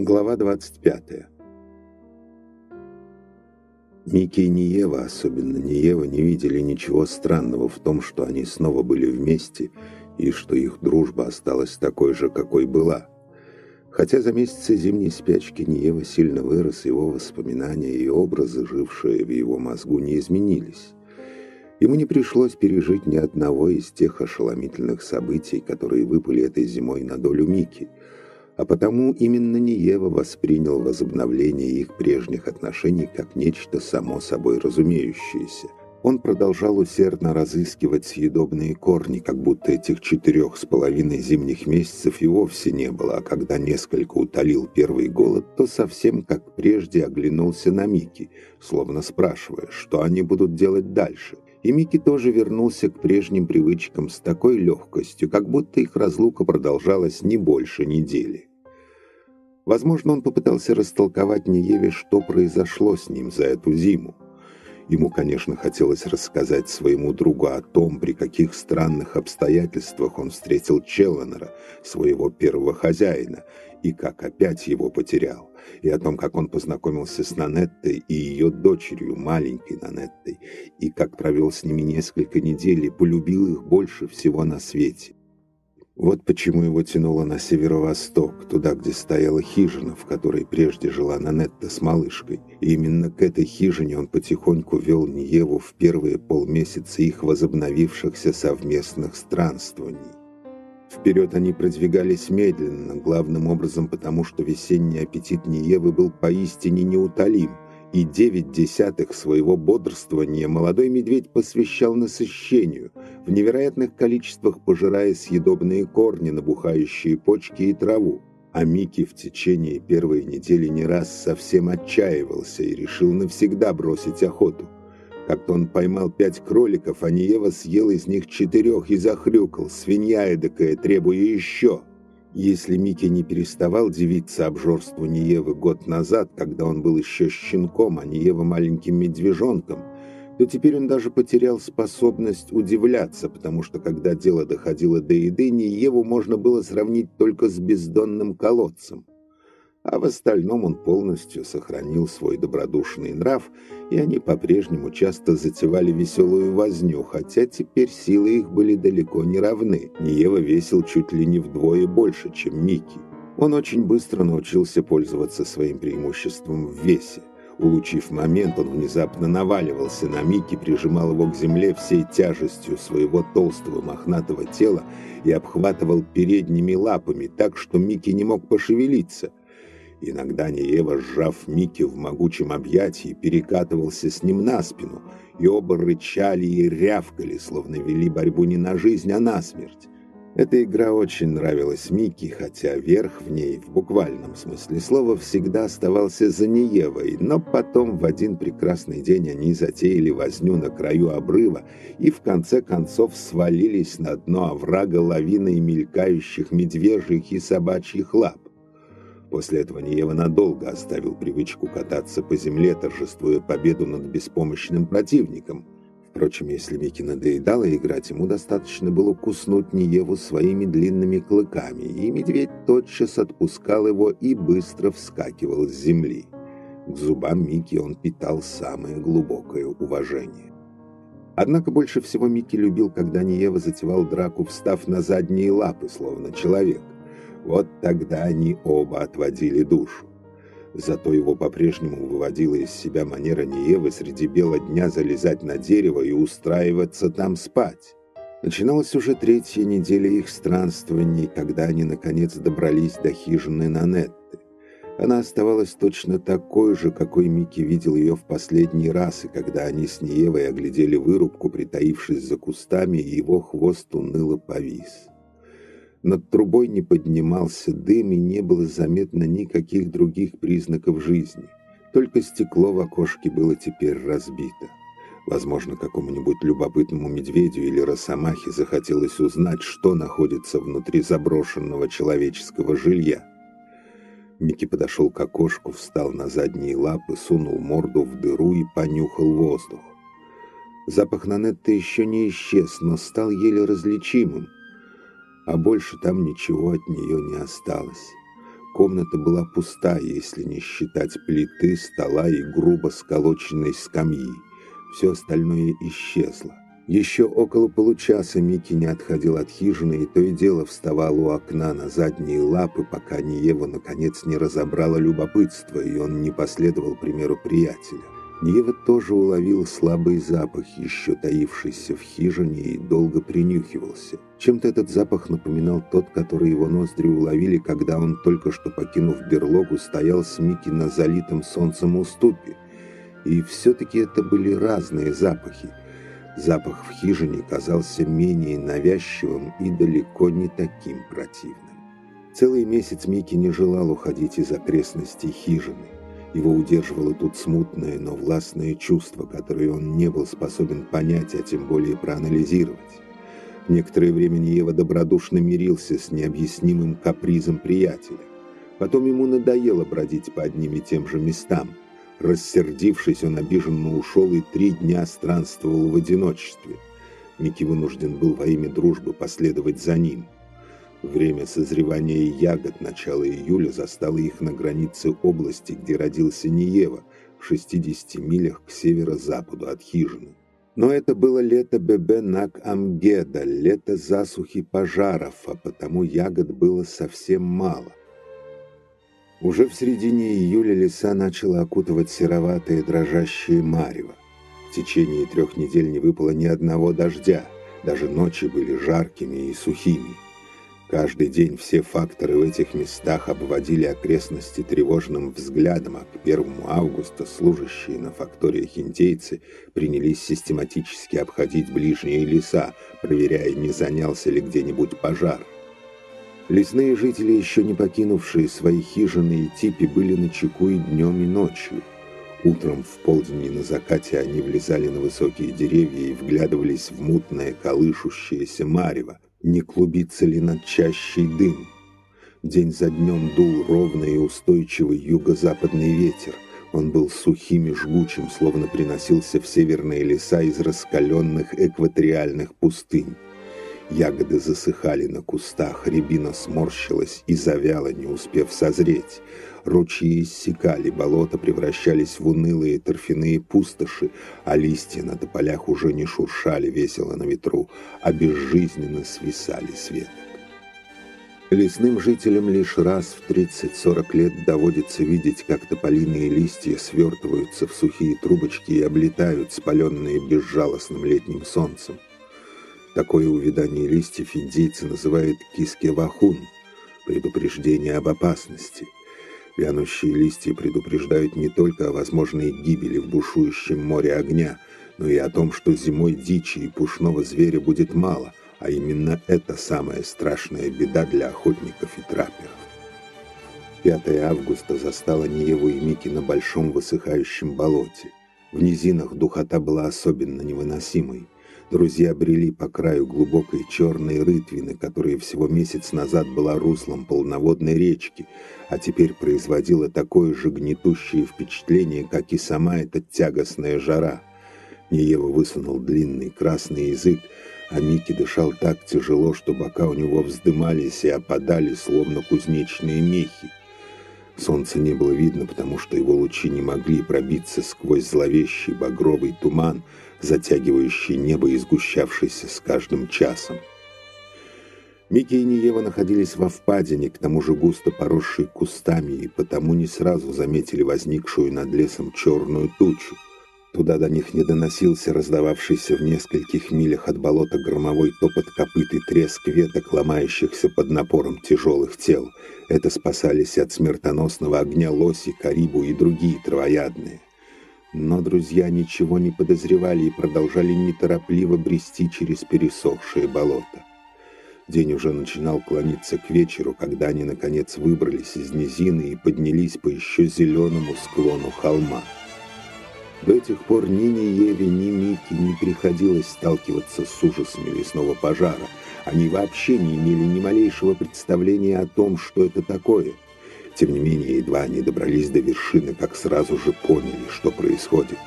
Глава 25. Микки и Ниева, особенно Ниева, не видели ничего странного в том, что они снова были вместе и что их дружба осталась такой же, какой была. Хотя за месяцы зимней спячки Ниева сильно вырос, его воспоминания и образы, жившие в его мозгу, не изменились. Ему не пришлось пережить ни одного из тех ошеломительных событий, которые выпали этой зимой на долю Мики – а потому именно Ниева воспринял возобновление их прежних отношений как нечто само собой разумеющееся. Он продолжал усердно разыскивать съедобные корни, как будто этих четырех с половиной зимних месяцев и вовсе не было, а когда несколько утолил первый голод, то совсем как прежде оглянулся на Мики, словно спрашивая, что они будут делать дальше. И Мики тоже вернулся к прежним привычкам с такой легкостью, как будто их разлука продолжалась не больше недели. Возможно, он попытался растолковать Ниеве, что произошло с ним за эту зиму. Ему, конечно, хотелось рассказать своему другу о том, при каких странных обстоятельствах он встретил Челленера, своего первого хозяина, и как опять его потерял, и о том, как он познакомился с Нанеттой и ее дочерью, маленькой Нанеттой, и как провел с ними несколько недель и полюбил их больше всего на свете. Вот почему его тянуло на северо-восток, туда, где стояла хижина, в которой прежде жила Нанетта с малышкой. И именно к этой хижине он потихоньку вел Ниеву в первые полмесяца их возобновившихся совместных странствований. Вперед они продвигались медленно, главным образом потому, что весенний аппетит Ниевы был поистине неутолим – и девять десятых своего бодрствования молодой медведь посвящал насыщению, в невероятных количествах пожирая съедобные корни, набухающие почки и траву. А Микки в течение первой недели не раз совсем отчаивался и решил навсегда бросить охоту. Как-то он поймал пять кроликов, а Ниева съел из них четырех и захрюкал, свинья эдакая, требуя еще. Если Микки не переставал дивиться обжорству Ниевы год назад, когда он был еще щенком, а Ниева маленьким медвежонком, то теперь он даже потерял способность удивляться, потому что когда дело доходило до еды, Ниеву можно было сравнить только с бездонным колодцем а в остальном он полностью сохранил свой добродушный нрав, и они по-прежнему часто затевали веселую возню, хотя теперь силы их были далеко не равны. Ниева весил чуть ли не вдвое больше, чем Микки. Он очень быстро научился пользоваться своим преимуществом в весе. Улучив момент, он внезапно наваливался на Микки, прижимал его к земле всей тяжестью своего толстого мохнатого тела и обхватывал передними лапами так, что Микки не мог пошевелиться. Иногда Неева, сжав Микки в могучем объятии, перекатывался с ним на спину, и оба рычали и рявкали, словно вели борьбу не на жизнь, а на смерть. Эта игра очень нравилась Микки, хотя верх в ней, в буквальном смысле слова, всегда оставался за Неевой, но потом в один прекрасный день они затеяли возню на краю обрыва и в конце концов свалились на дно оврага лавиной мелькающих медвежьих и собачьих лап. После этого Ниева надолго оставил привычку кататься по земле, торжествуя победу над беспомощным противником. Впрочем, если Микки надоедало играть, ему достаточно было куснуть Ниеву своими длинными клыками, и медведь тотчас отпускал его и быстро вскакивал с земли. К зубам Микки он питал самое глубокое уважение. Однако больше всего Микки любил, когда Ниева затевал драку, встав на задние лапы, словно человек. Вот тогда они оба отводили душу. Зато его по-прежнему выводила из себя манера Ниевы среди бела дня залезать на дерево и устраиваться там спать. Начиналась уже третья неделя их странствований, когда они, наконец, добрались до хижины Нанетты. Она оставалась точно такой же, какой Микки видел ее в последний раз, и когда они с Ниевой оглядели вырубку, притаившись за кустами, его хвост уныло повис. Над трубой не поднимался дым, и не было заметно никаких других признаков жизни. Только стекло в окошке было теперь разбито. Возможно, какому-нибудь любопытному медведю или росомахе захотелось узнать, что находится внутри заброшенного человеческого жилья. Микки подошел к окошку, встал на задние лапы, сунул морду в дыру и понюхал воздух. Запах Нанетты еще не исчез, но стал еле различимым а больше там ничего от нее не осталось. комната была пуста, если не считать плиты, стола и грубо сколоченной скамьи. Все остальное исчезло. Еще около получаса Микки не отходил от хижины и то и дело вставал у окна на задние лапы, пока Ниева наконец не разобрала любопытство, и он не последовал примеру приятеля. Ниева тоже уловил слабый запах, еще таившийся в хижине, и долго принюхивался. Чем-то этот запах напоминал тот, который его ноздри уловили, когда он, только что покинув берлогу, стоял с Микки на залитом солнцем уступе. И все-таки это были разные запахи. Запах в хижине казался менее навязчивым и далеко не таким противным. Целый месяц Микки не желал уходить из окрестностей хижины. Его удерживало тут смутное, но властное чувство, которое он не был способен понять, а тем более проанализировать. Некоторое время Ева добродушно мирился с необъяснимым капризом приятеля. Потом ему надоело бродить по одним и тем же местам – Рассердившись, он обиженно ушел и три дня странствовал в одиночестве. Микки вынужден был во имя дружбы последовать за ним. Время созревания ягод начала июля застало их на границе области, где родился Ниева, в 60 милях к северо-западу от хижины. Но это было лето Бебе Нак Амгеда, лето засухи пожаров, а потому ягод было совсем мало. Уже в середине июля леса начала окутывать сероватые дрожащие марево. В течение трех недель не выпало ни одного дождя, даже ночи были жаркими и сухими. Каждый день все факторы в этих местах обводили окрестности тревожным взглядом, а к 1 августа служащие на факториях индейцы принялись систематически обходить ближние леса, проверяя, не занялся ли где-нибудь пожар. Лесные жители, еще не покинувшие свои хижины и типи, были на чеку и днем, и ночью. Утром в полдень и на закате они влезали на высокие деревья и вглядывались в мутное колышущееся марево, не клубится ли над чащей дым. День за днем дул ровный и устойчивый юго-западный ветер. Он был сухим и жгучим, словно приносился в северные леса из раскаленных экваториальных пустынь. Ягоды засыхали на кустах, рябина сморщилась и завяла, не успев созреть. Ручьи иссякали, болота превращались в унылые торфяные пустоши, а листья на тополях уже не шуршали весело на ветру, а безжизненно свисали с веток. Лесным жителям лишь раз в 30-40 лет доводится видеть, как тополиные листья свертываются в сухие трубочки и облетают, спаленные безжалостным летним солнцем. Такое увядание листьев индейцы называют кискевахун – предупреждение об опасности. Вянущие листья предупреждают не только о возможной гибели в бушующем море огня, но и о том, что зимой дичи и пушного зверя будет мало, а именно это самая страшная беда для охотников и трапперов. 5 августа застала Ниеву и Мики на большом высыхающем болоте. В низинах духота была особенно невыносимой. Друзья брели по краю глубокой черной рытвины, которая всего месяц назад была руслом полноводной речки, а теперь производила такое же гнетущее впечатление, как и сама эта тягостная жара. Неева высунул длинный красный язык, а Микки дышал так тяжело, что бока у него вздымались и опадали, словно кузнечные мехи. Солнца не было видно, потому что его лучи не могли пробиться сквозь зловещий багровый туман, затягивающий небо и сгущавшийся с каждым часом. Микки и Ниева находились во впадине, к тому же густо поросшей кустами, и потому не сразу заметили возникшую над лесом черную тучу. Туда до них не доносился раздававшийся в нескольких милях от болота громовой топот копыт и треск веток, ломающихся под напором тяжелых тел. Это спасались от смертоносного огня лоси, карибу и другие травоядные. Но друзья ничего не подозревали и продолжали неторопливо брести через пересохшее болото. День уже начинал клониться к вечеру, когда они, наконец, выбрались из низины и поднялись по еще зеленому склону холма. До этих пор ни Еве, ни Мике не приходилось сталкиваться с ужасами лесного пожара. Они вообще не имели ни малейшего представления о том, что это такое – тем не менее, едва они добрались до вершины, как сразу же поняли, что происходит.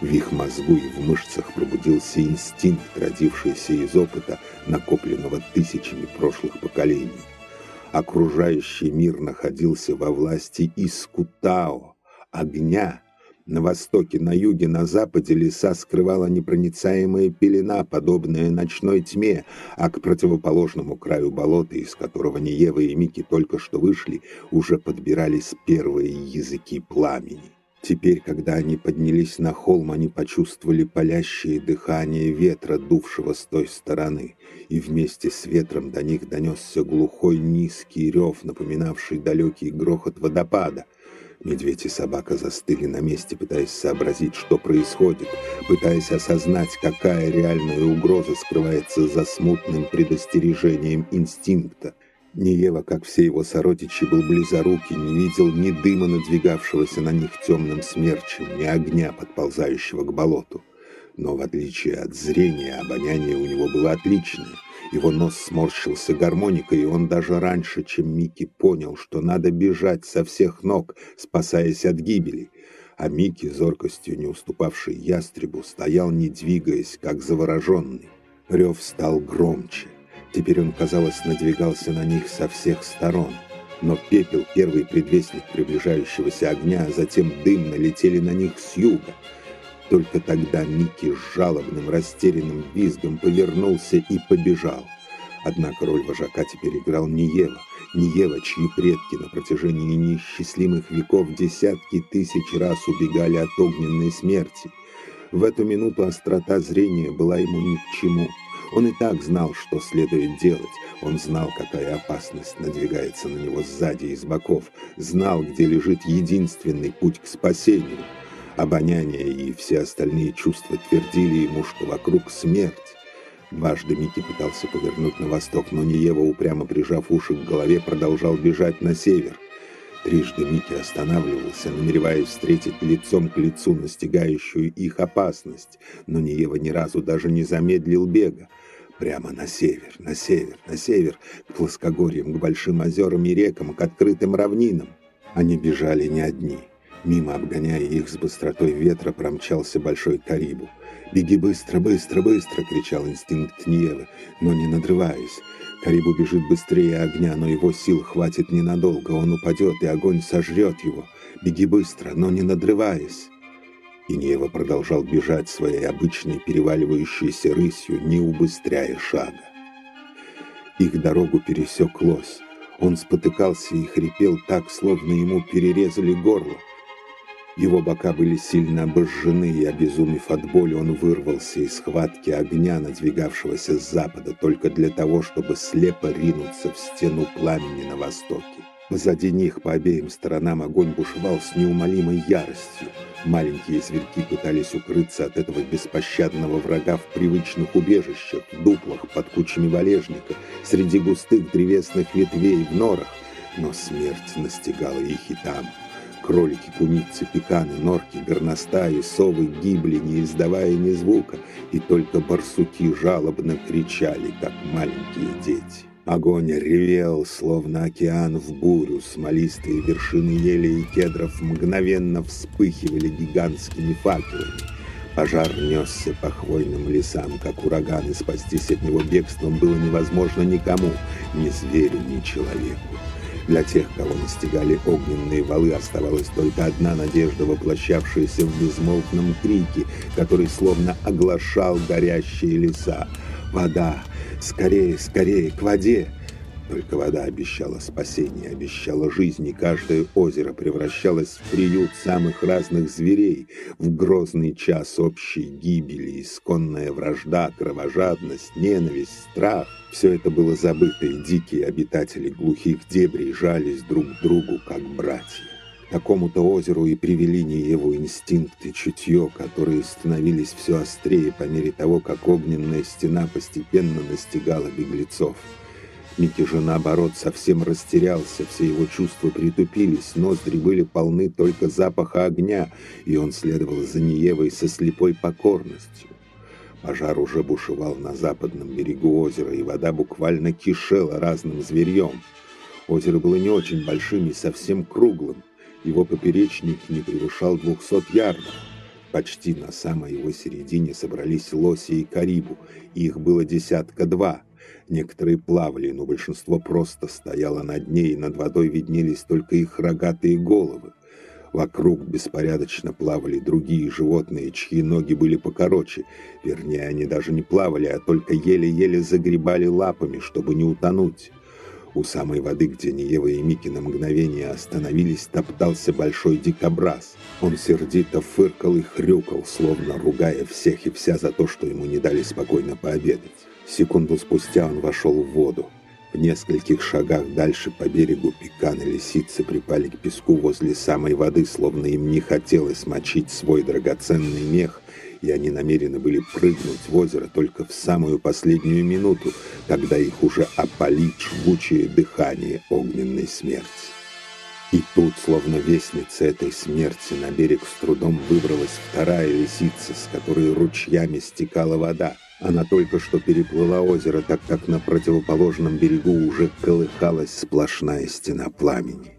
В их мозгу и в мышцах пробудился инстинкт, родившийся из опыта, накопленного тысячами прошлых поколений. Окружающий мир находился во власти Искутао, огня, на востоке, на юге, на западе леса скрывала непроницаемая пелена, подобная ночной тьме, а к противоположному краю болота, из которого Неева и Мики только что вышли, уже подбирались первые языки пламени. Теперь, когда они поднялись на холм, они почувствовали палящее дыхание ветра, дувшего с той стороны, и вместе с ветром до них донесся глухой низкий рев, напоминавший далекий грохот водопада — Медведь и собака застыли на месте, пытаясь сообразить, что происходит, пытаясь осознать, какая реальная угроза скрывается за смутным предостережением инстинкта. Неева, как все его сородичи, был близорукий, не видел ни дыма, надвигавшегося на них темным смерчем, ни огня, подползающего к болоту. Но в отличие от зрения, обоняние у него было отличное — его нос сморщился гармоникой, и он даже раньше, чем Микки понял, что надо бежать со всех ног, спасаясь от гибели. А Микки, зоркостью не уступавший ястребу, стоял, не двигаясь, как завороженный. Рев стал громче. Теперь он, казалось, надвигался на них со всех сторон. Но пепел, первый предвестник приближающегося огня, а затем дым налетели на них с юга. Только тогда Микки с жалобным, растерянным визгом повернулся и побежал. Однако роль вожака теперь играл не Ева, не Ева, чьи предки на протяжении неисчислимых веков десятки тысяч раз убегали от огненной смерти. В эту минуту острота зрения была ему ни к чему. Он и так знал, что следует делать. Он знал, какая опасность надвигается на него сзади и с боков. Знал, где лежит единственный путь к спасению — Обоняние и все остальные чувства твердили ему, что вокруг смерть. Дважды Микки пытался повернуть на восток, но Ниева, упрямо прижав уши к голове, продолжал бежать на север. Трижды Микки останавливался, намереваясь встретить лицом к лицу настигающую их опасность, но Ниева ни разу даже не замедлил бега. Прямо на север, на север, на север, к плоскогорьям, к большим озерам и рекам, к открытым равнинам. Они бежали не одни — Мимо, обгоняя их с быстротой ветра, промчался большой карибу. «Беги быстро, быстро, быстро!» — кричал инстинкт Ниевы, но не надрываясь. Карибу бежит быстрее огня, но его сил хватит ненадолго. Он упадет, и огонь сожрет его. «Беги быстро, но не надрываясь!» И Ниева продолжал бежать своей обычной переваливающейся рысью, не убыстряя шага. Их дорогу пересек лось. Он спотыкался и хрипел так, словно ему перерезали горло. Его бока были сильно обожжены, и, обезумев от боли, он вырвался из схватки огня, надвигавшегося с запада, только для того, чтобы слепо ринуться в стену пламени на востоке. Позади них по обеим сторонам огонь бушевал с неумолимой яростью. Маленькие зверьки пытались укрыться от этого беспощадного врага в привычных убежищах, дуплах, под кучами валежника, среди густых древесных ветвей, в норах. Но смерть настигала их и там — Кролики, куницы, пеканы, норки, горностаи, совы гибли, не издавая ни звука, и только барсуки жалобно кричали, как маленькие дети. Огонь ревел, словно океан в бурю, смолистые вершины ели и кедров мгновенно вспыхивали гигантскими факелами. Пожар несся по хвойным лесам, как ураган, и спастись от него бегством было невозможно никому, ни зверю, ни человеку. Для тех, кого настигали огненные валы, оставалась только одна надежда, воплощавшаяся в безмолвном крике, который словно оглашал горящие леса. «Вода! Скорее, скорее, к воде!» Только вода обещала спасение, обещала жизнь, и каждое озеро превращалось в приют самых разных зверей, в грозный час общей гибели, исконная вражда, кровожадность, ненависть, страх. Все это было забыто, и дикие обитатели глухих дебрей жались друг к другу, как братья. Такому-то озеру и привели его инстинкты, чутье, которые становились все острее по мере того, как огненная стена постепенно настигала беглецов. Микки же, наоборот, совсем растерялся, все его чувства притупились, ноздри были полны только запаха огня, и он следовал за Ниевой со слепой покорностью. Пожар уже бушевал на западном берегу озера, и вода буквально кишела разным зверьем. Озеро было не очень большим и совсем круглым. Его поперечник не превышал двухсот ярдов. Почти на самой его середине собрались лоси и карибу, их было десятка два — Некоторые плавали, но большинство просто стояло на дне, и над водой виднелись только их рогатые головы. Вокруг беспорядочно плавали другие животные, чьи ноги были покороче. Вернее, они даже не плавали, а только еле-еле загребали лапами, чтобы не утонуть. У самой воды, где Ниева и Мики на мгновение остановились, топтался большой дикобраз. Он сердито фыркал и хрюкал, словно ругая всех и вся за то, что ему не дали спокойно пообедать. Секунду спустя он вошел в воду. В нескольких шагах дальше по берегу пеканы лисицы припали к песку возле самой воды, словно им не хотелось мочить свой драгоценный мех, и они намерены были прыгнуть в озеро только в самую последнюю минуту, когда их уже опалит жгучее дыхание огненной смерти. И тут, словно вестница этой смерти, на берег с трудом выбралась вторая лисица, с которой ручьями стекала вода. Она только что переплыла озеро, так как на противоположном берегу уже колыхалась сплошная стена пламени.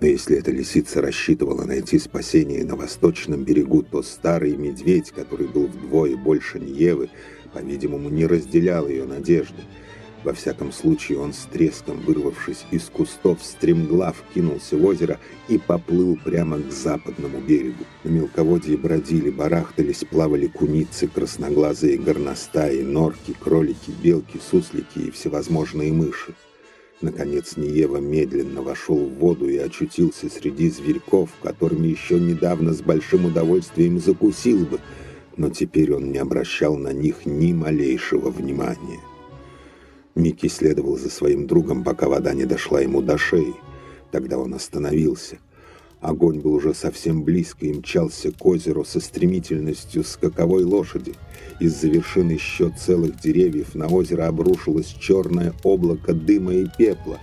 Но если эта лисица рассчитывала найти спасение на восточном берегу, то старый медведь, который был вдвое больше Ньевы, по-видимому, не разделял ее надежды. Во всяком случае, он с треском, вырвавшись из кустов, стремглав кинулся в озеро и поплыл прямо к западному берегу. На мелководье бродили, барахтались, плавали куницы, красноглазые горностаи, норки, кролики, белки, суслики и всевозможные мыши. Наконец Ниева медленно вошел в воду и очутился среди зверьков, которыми еще недавно с большим удовольствием закусил бы, но теперь он не обращал на них ни малейшего внимания. Микки следовал за своим другом, пока вода не дошла ему до шеи. Тогда он остановился. Огонь был уже совсем близко и мчался к озеру со стремительностью скаковой лошади. Из-за еще целых деревьев на озеро обрушилось черное облако дыма и пепла.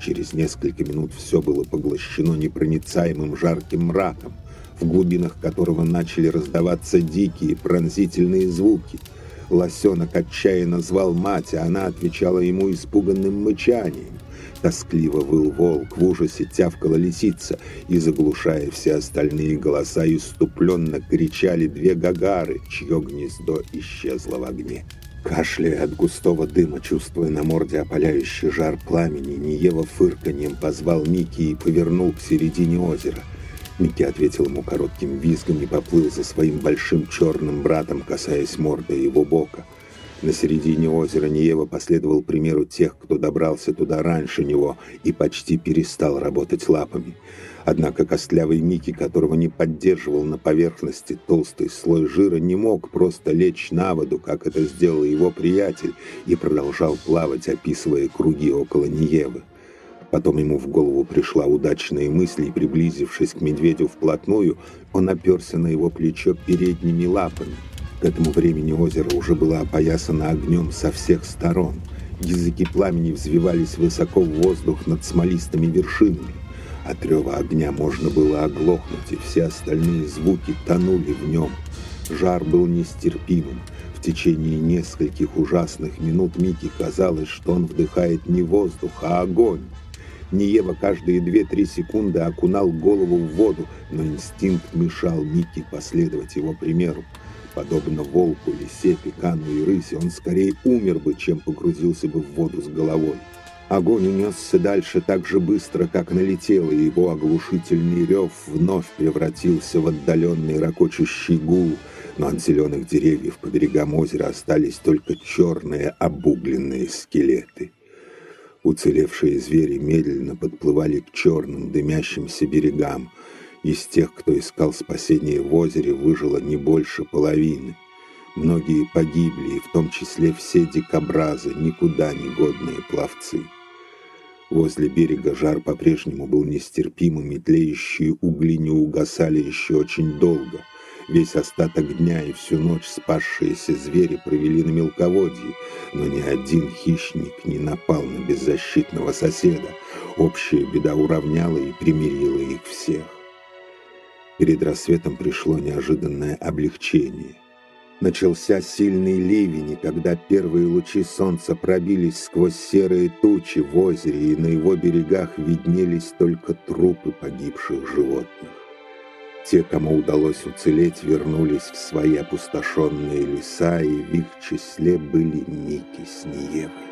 Через несколько минут все было поглощено непроницаемым жарким мраком, в глубинах которого начали раздаваться дикие пронзительные звуки — Лосенок отчаянно звал мать, а она отвечала ему испуганным мычанием. Тоскливо выл волк, в ужасе тявкала лисица, и, заглушая все остальные голоса, иступленно кричали две гагары, чье гнездо исчезло в огне. Кашляя от густого дыма, чувствуя на морде опаляющий жар пламени, Ниева фырканьем позвал Мики и повернул к середине озера — Микки ответил ему коротким визгом и поплыл за своим большим черным братом, касаясь морды его бока. На середине озера Ниева последовал примеру тех, кто добрался туда раньше него и почти перестал работать лапами. Однако костлявый Микки, которого не поддерживал на поверхности толстый слой жира, не мог просто лечь на воду, как это сделал его приятель, и продолжал плавать, описывая круги около Ниевы. Потом ему в голову пришла удачная мысль, и, приблизившись к медведю вплотную, он оперся на его плечо передними лапами. К этому времени озеро уже было опоясано огнем со всех сторон. Языки пламени взвивались высоко в воздух над смолистыми вершинами. От рева огня можно было оглохнуть, и все остальные звуки тонули в нем. Жар был нестерпимым. В течение нескольких ужасных минут Микки казалось, что он вдыхает не воздух, а огонь. Ниева каждые 2-3 секунды окунал голову в воду, но инстинкт мешал Микки последовать его примеру. Подобно волку, лисе, пекану и рысе, он скорее умер бы, чем погрузился бы в воду с головой. Огонь унесся дальше так же быстро, как налетел, и его оглушительный рев вновь превратился в отдаленный ракочущий гул, но от зеленых деревьев по берегам озера остались только черные обугленные скелеты. Уцелевшие звери медленно подплывали к черным дымящимся берегам. Из тех, кто искал спасения в озере, выжило не больше половины. Многие погибли, и в том числе все дикобразы, никуда не годные пловцы. Возле берега жар по-прежнему был нестерпимым, и тлеющие угли не угасали еще очень долго — Весь остаток дня и всю ночь спасшиеся звери провели на мелководье, но ни один хищник не напал на беззащитного соседа. Общая беда уравняла и примирила их всех. Перед рассветом пришло неожиданное облегчение. Начался сильный ливень, и когда первые лучи солнца пробились сквозь серые тучи в озере, и на его берегах виднелись только трупы погибших животных. Те, кому удалось уцелеть, вернулись в свои опустошенные леса, и в их числе были Мики с Ниевой.